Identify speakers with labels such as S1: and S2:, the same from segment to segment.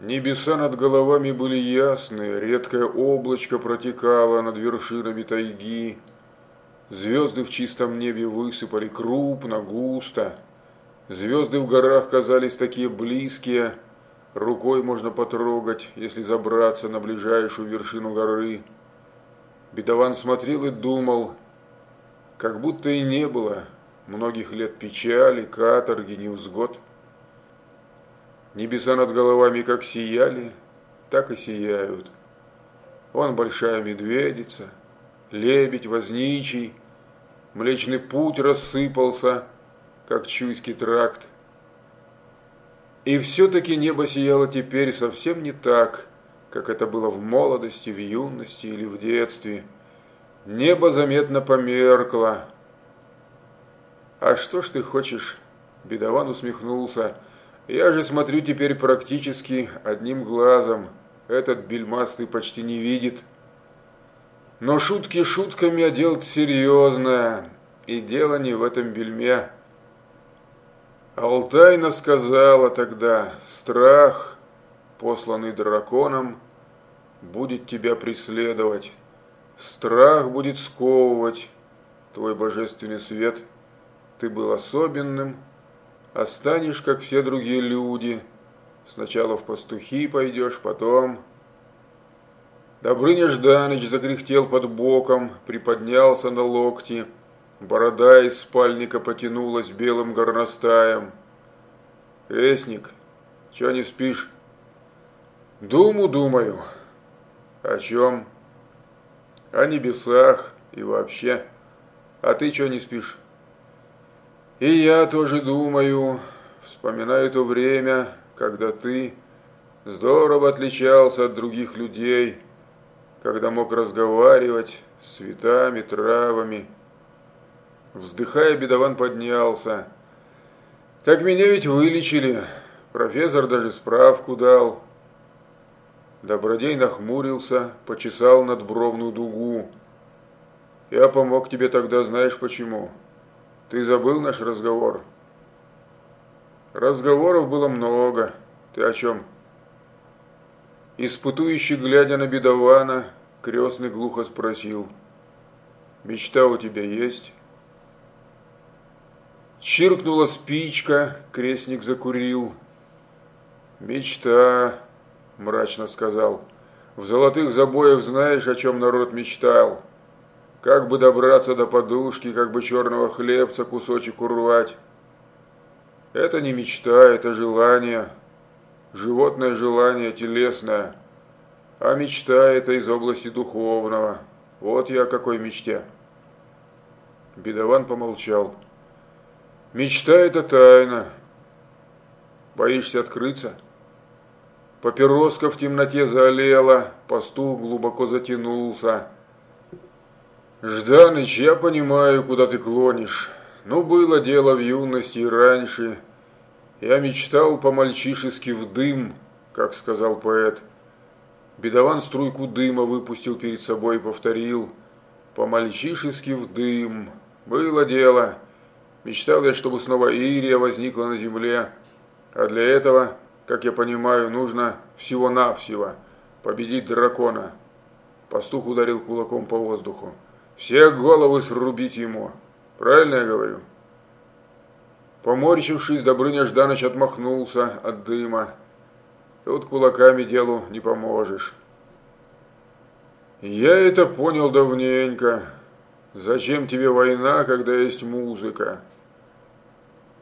S1: Небеса над головами были ясные, редкое облачко протекало над вершинами тайги. Звезды в чистом небе высыпали крупно, густо. Звезды в горах казались такие близкие, рукой можно потрогать, если забраться на ближайшую вершину горы. Бедован смотрел и думал, как будто и не было многих лет печали, каторги, невзгод. Небеса над головами как сияли, так и сияют. Вон большая медведица, лебедь возничий, Млечный путь рассыпался, как чуйский тракт. И все-таки небо сияло теперь совсем не так, как это было в молодости, в юности или в детстве. Небо заметно померкло. «А что ж ты хочешь?» Бедован усмехнулся – я же смотрю теперь практически одним глазом. Этот бельмастый почти не видит. Но шутки шутками, а дело серьезное. И дело не в этом бельме. Алтайна сказала тогда, страх, посланный драконом, будет тебя преследовать. Страх будет сковывать твой божественный свет. Ты был особенным, а станешь, как все другие люди. Сначала в пастухи пойдешь, потом... Добрыня Жданыч закряхтел под боком, приподнялся на локти. Борода из спальника потянулась белым горностаем. «Крестник, чё не спишь?» «Думу думаю». «О чем?» «О небесах и вообще. А ты чё не спишь?» И я тоже думаю, вспоминаю то время, когда ты здорово отличался от других людей, когда мог разговаривать с цветами, травами. Вздыхая, бедован поднялся. Так меня ведь вылечили, профессор даже справку дал. Добродей нахмурился, почесал надбровную дугу. Я помог тебе тогда, знаешь почему? Ты забыл наш разговор? Разговоров было много. Ты о чем? Испытующий, глядя на бедована, крестный глухо спросил. Мечта у тебя есть? Чиркнула спичка, крестник закурил. «Мечта», – мрачно сказал. «В золотых забоях знаешь, о чем народ мечтал?» Как бы добраться до подушки, как бы черного хлебца кусочек урвать. Это не мечта, это желание. Животное желание, телесное. А мечта это из области духовного. Вот я о какой мечте. Бедован помолчал. Мечта это тайна. Боишься открыться? Папироска в темноте заолела, пастух глубоко затянулся. Жданыч, я понимаю, куда ты клонишь. Ну, было дело в юности и раньше. Я мечтал по-мальчишески в дым, как сказал поэт. Бедован струйку дыма выпустил перед собой и повторил. По-мальчишески в дым. Было дело. Мечтал я, чтобы снова Ирия возникла на земле. А для этого, как я понимаю, нужно всего-навсего победить дракона. Пастух ударил кулаком по воздуху. Все головы срубить ему. Правильно я говорю? Поморщившись, Добрыня Жданыч отмахнулся от дыма. Тут кулаками делу не поможешь. Я это понял давненько. Зачем тебе война, когда есть музыка?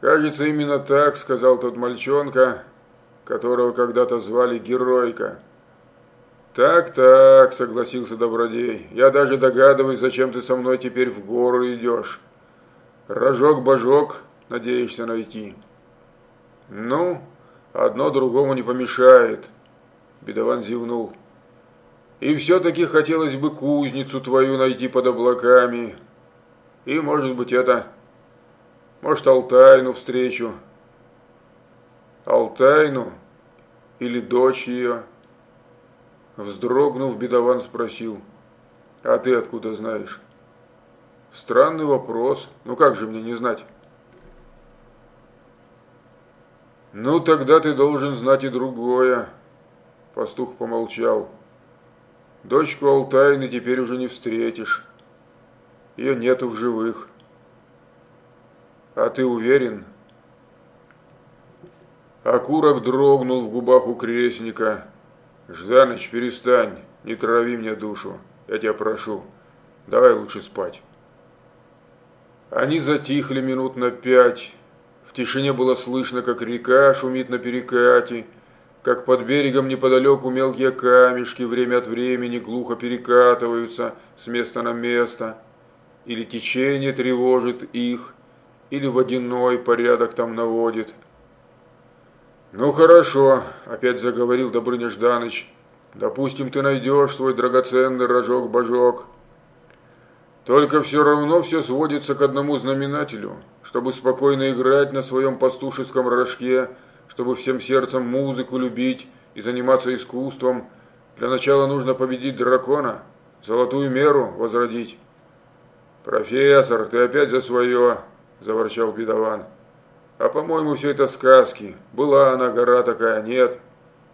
S1: Кажется, именно так сказал тот мальчонка, которого когда-то звали Геройка. «Так-так», — согласился Добродей, — «я даже догадываюсь, зачем ты со мной теперь в гору идешь. Рожок-божок надеешься найти». «Ну, одно другому не помешает», — Бедован зевнул. «И все-таки хотелось бы кузницу твою найти под облаками. И, может быть, это... Может, Алтайну встречу». «Алтайну? Или дочь ее?» Вздрогнув, бедован спросил, «А ты откуда знаешь?» «Странный вопрос. Ну как же мне не знать?» «Ну, тогда ты должен знать и другое. Пастух помолчал. Дочку Алтайны теперь уже не встретишь. Ее нету в живых. А ты уверен? Окурок дрогнул в губах у крестника. Жданыч, перестань, не трави мне душу. Я тебя прошу. Давай лучше спать. Они затихли минут на пять. В тишине было слышно, как река шумит на перекате, как под берегом неподалеку мелкие камешки время от времени глухо перекатываются с места на место, или течение тревожит их, или водяной порядок там наводит. «Ну хорошо», – опять заговорил Добрыня Жданыч, – «допустим, ты найдешь свой драгоценный рожок-божок». Только все равно все сводится к одному знаменателю, чтобы спокойно играть на своем пастушеском рожке, чтобы всем сердцем музыку любить и заниматься искусством. Для начала нужно победить дракона, золотую меру возродить. «Профессор, ты опять за свое!» – заворчал бедован. «А по-моему, все это сказки. Была она гора такая, нет?»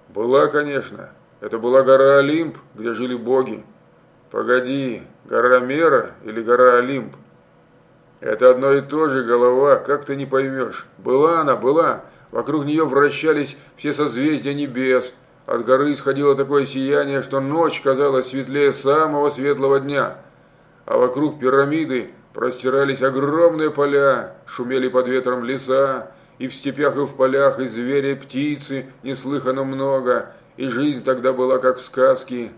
S1: «Была, конечно. Это была гора Олимп, где жили боги. Погоди, гора Мера или гора Олимп? Это одно и то же голова, как ты не поймешь. Была она, была. Вокруг нее вращались все созвездия небес. От горы исходило такое сияние, что ночь казалась светлее самого светлого дня. А вокруг пирамиды простирались огромные поля, шумели под ветром леса, и в степях и в полях и звери, и птицы неслыханно много, и жизнь тогда была как в сказке,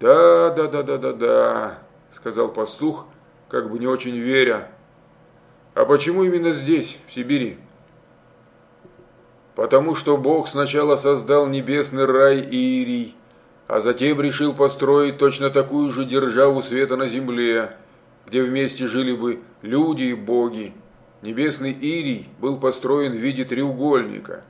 S1: «Да, да, да, да, да, да», – сказал пастух, как бы не очень веря. «А почему именно здесь, в Сибири?» «Потому что Бог сначала создал небесный рай Ирий, а затем решил построить точно такую же державу света на земле, где вместе жили бы люди и боги. Небесный Ирий был построен в виде треугольника,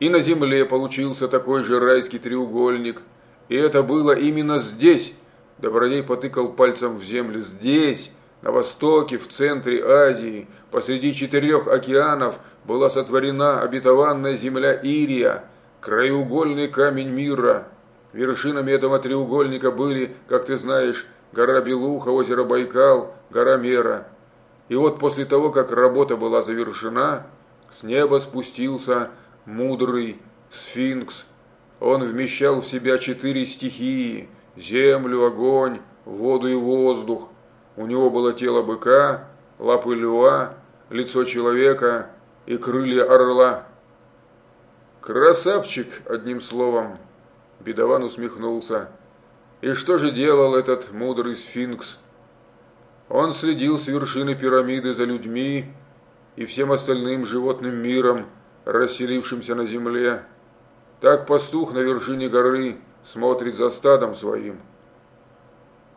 S1: и на земле получился такой же райский треугольник – и это было именно здесь. Добродей потыкал пальцем в землю. Здесь, на востоке, в центре Азии, посреди четырех океанов, была сотворена обетованная земля Ирия, краеугольный камень мира. Вершинами этого треугольника были, как ты знаешь, гора Белуха, озеро Байкал, гора Мера. И вот после того, как работа была завершена, с неба спустился мудрый сфинкс он вмещал в себя четыре стихии – землю, огонь, воду и воздух. У него было тело быка, лапы льва, лицо человека и крылья орла. «Красавчик, одним словом!» Бедован усмехнулся. «И что же делал этот мудрый сфинкс?» Он следил с вершины пирамиды за людьми и всем остальным животным миром, расселившимся на земле. Так пастух на вершине горы смотрит за стадом своим.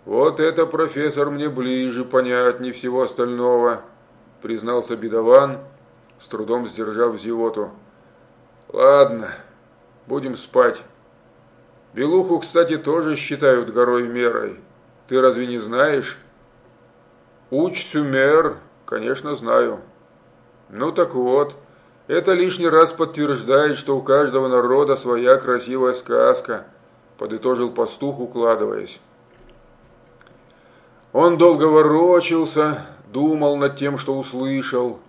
S1: Вот это, профессор, мне ближе, понятнее всего остального, признался бедован, с трудом сдержав зевоту. Ладно, будем спать. Белуху, кстати, тоже считают горой мерой. Ты разве не знаешь? Уч-сюмер, конечно, знаю. Ну так вот, это лишний раз подтверждает, что у каждого народа своя красивая сказка, подытожил пастух, укладываясь. Он долго ворочался, думал над тем, что услышал,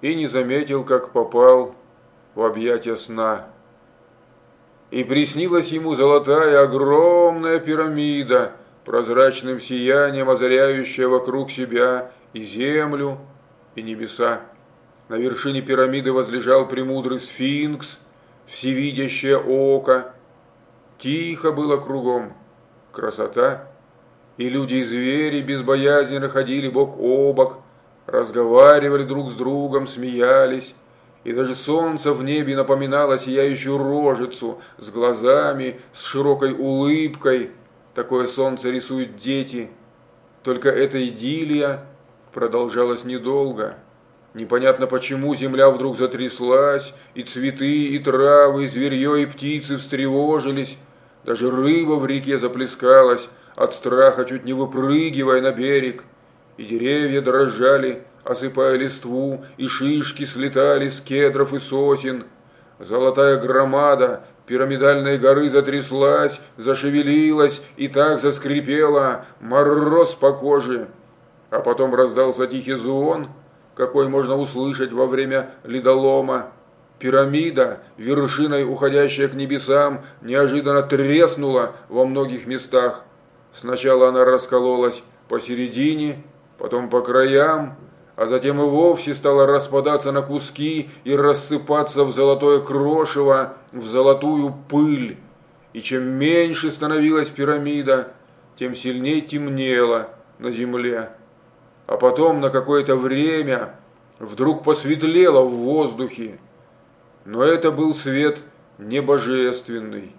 S1: и не заметил, как попал в объятия сна. И приснилась ему золотая огромная пирамида, прозрачным сиянием озаряющая вокруг себя и землю, и небеса. На вершине пирамиды возлежал премудрый сфинкс, всевидящее око. Тихо было кругом. Красота. И люди и звери безбоязненно ходили бок о бок, разговаривали друг с другом, смеялись. И даже солнце в небе напоминало сияющую рожицу с глазами, с широкой улыбкой. Такое солнце рисуют дети. Только эта идиллия продолжалась недолго. Непонятно почему земля вдруг затряслась, и цветы, и травы, и зверье, и птицы встревожились. Даже рыба в реке заплескалась, от страха чуть не выпрыгивая на берег. И деревья дрожали, осыпая листву, и шишки слетали с кедров и сосен. золотая громада пирамидальной горы затряслась, зашевелилась и так заскрипела, мороз по коже. А потом раздался тихий звон, какой можно услышать во время ледолома. Пирамида, вершиной уходящая к небесам, неожиданно треснула во многих местах. Сначала она раскололась посередине, потом по краям, а затем и вовсе стала распадаться на куски и рассыпаться в золотое крошево, в золотую пыль. И чем меньше становилась пирамида, тем сильнее темнело на земле. А потом на какое-то время вдруг посветлело в воздухе. Но это был свет не божественный.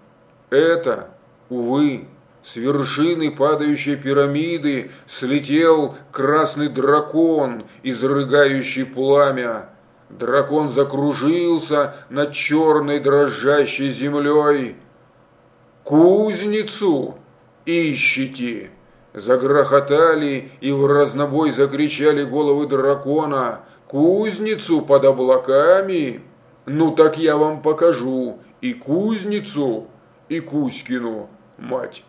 S1: Это, увы, с вершины падающей пирамиды слетел красный дракон, изрыгающий пламя. Дракон закружился над черной дрожащей землей. «Кузницу ищите!» Загрохотали и в разнобой закричали головы дракона. «Кузницу под облаками!» «Ну так я вам покажу и кузницу, и Кузькину, мать!»